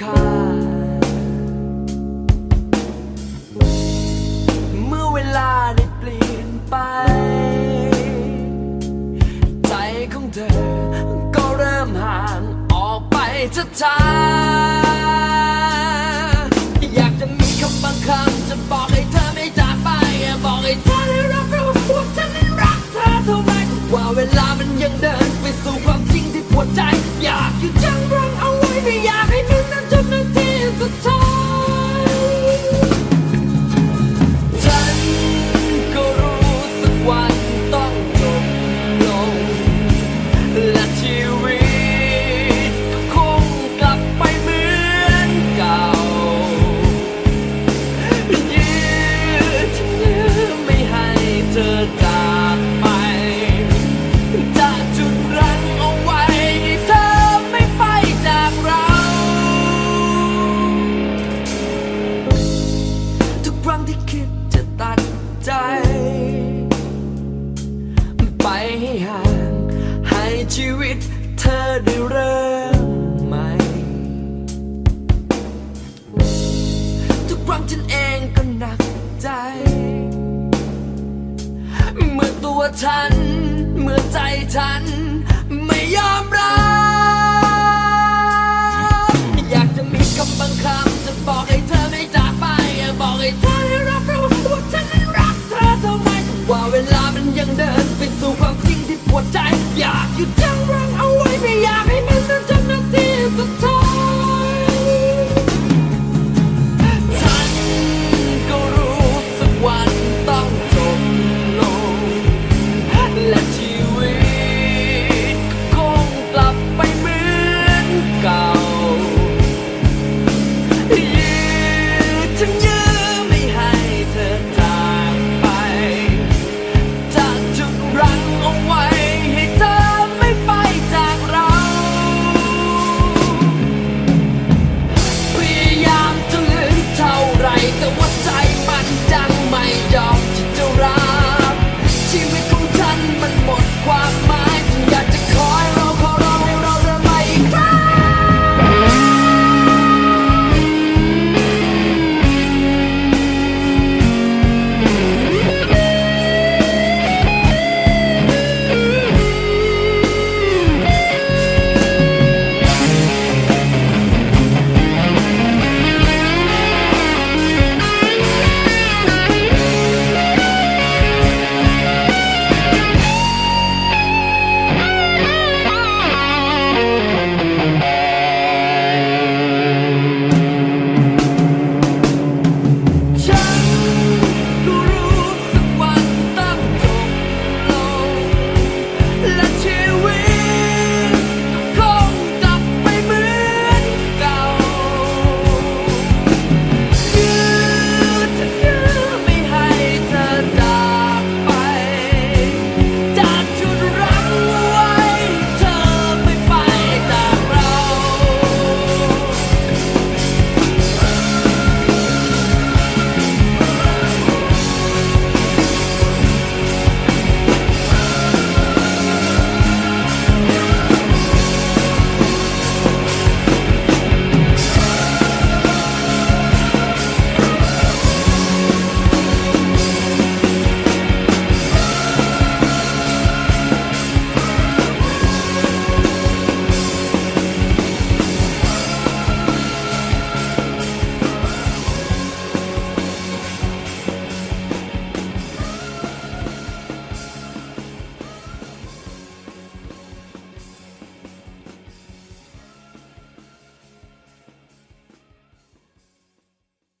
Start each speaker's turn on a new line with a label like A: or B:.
A: ค่า เมื่อเวลาได้เปลี่ยนไป ใจของเธอ ก็เริ่มห่างออกไปช้าๆอยากจะมีคำบางคำจะบอกให้เธอไม่จากไปบอกให้เธอได้รับรู้ว่าฉันนั้นรักเธอเท่าไหร่ว่าเวลามันยังเดินไปสู่ความจริงที่ปวดใจ อยากอยู่เจอ ที่คิดจะตัดใจ ไปให้ห่างให้ชีวิตเธอได้เริ่มใหม่ทุกครั้งฉันเองก็หนักใจ เมื่อตัวฉัน เมื่อใจฉัน ไม่ยอมรับอยากจะมีคำบางคำจะบอกให้ what time? Yeah, you